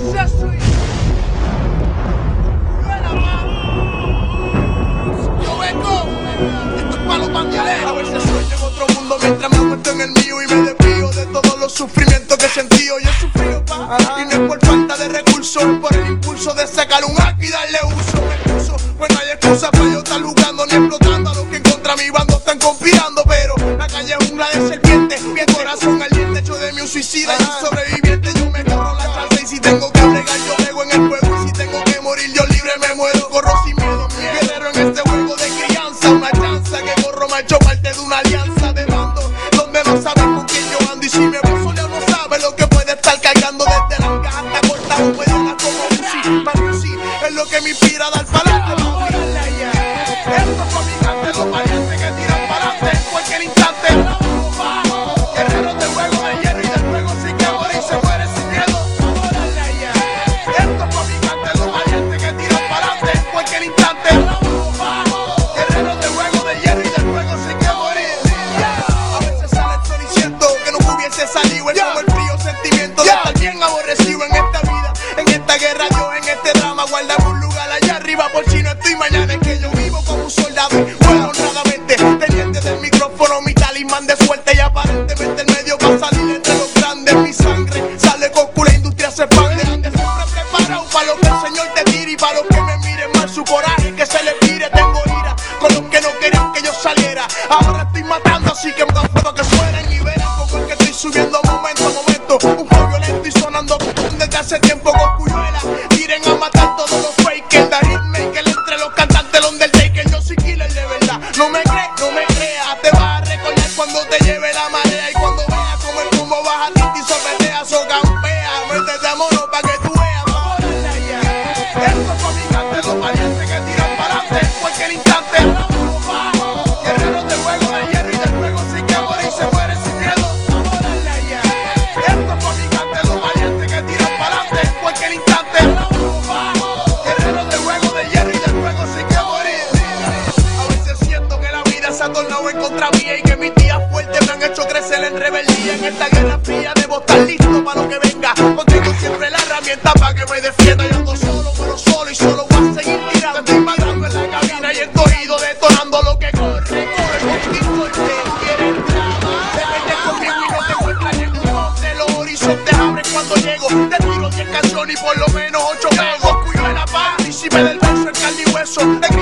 Yo vengo, esto para los A veces sueño en otro mundo mientras me aguanto en el mío y me desvío de todos los sufrimientos que he sentido. Yo he sufrido pa, y no es por falta de recursos, por el impulso de sacar un hack y darle uso. Me excuso, pues no hay excusa para yo sound like hubiese salido el como el frío sentimiento de estar bien aborrecido en esta vida, en esta guerra, yo en este drama, guardar un lugar allá arriba por si no estoy mañana. Es que yo vivo como un soldado, bueno, honradamente, teniente del micrófono, mi talismán de suerte y aparentemente el medio va a salir entre los grandes. Mi sangre sale con la industria se expande. Ande siempre preparado para lo que el Señor te tire y para los que me miren mal su coraje que se les tire. Tengo ira con los que no querían que yo saliera. Ahora estoy matando, así que me desde hace tiempo con. Tiren a matar todos los y que mis días fuertes me han hecho crecer en rebeldía. En esta guerra fría debo estar listo para lo que venga. Contigo siempre la herramienta para que me defienda. Yo ando solo, pero solo y solo voy a seguir tirando. Estoy matando en la cabina y escogido detonando lo que corre. Corre, contigo y te drama. Te metes conmigo y no te encuentras en un monte. Los horizontes abren cuando llego. Te tiro 10 canciones y por lo menos 8 pegos. Cuyo de la paz, príncipe del verso, el carne hueso.